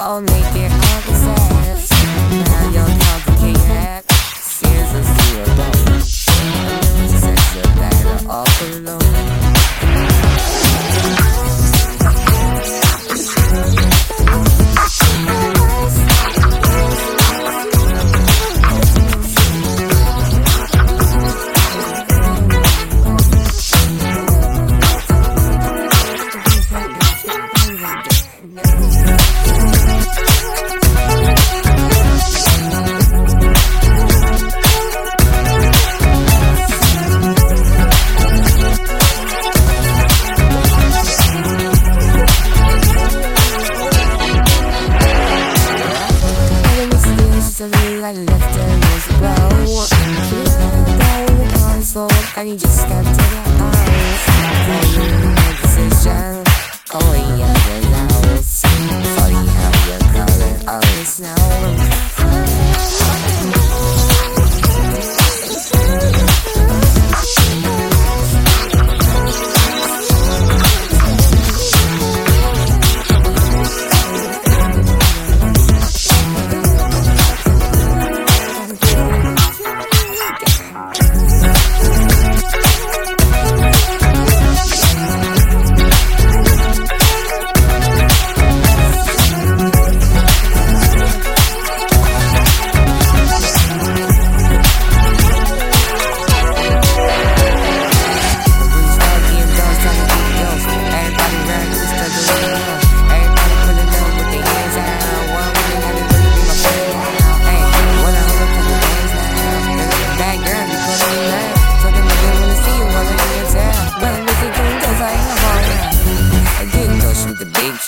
follow me here. Recently I left her was never the times And you just can't take it Making a decision Oh yeah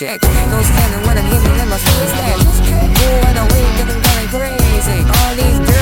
check. Those cannon when I'm hitting in my face. Boy, I know getting going crazy.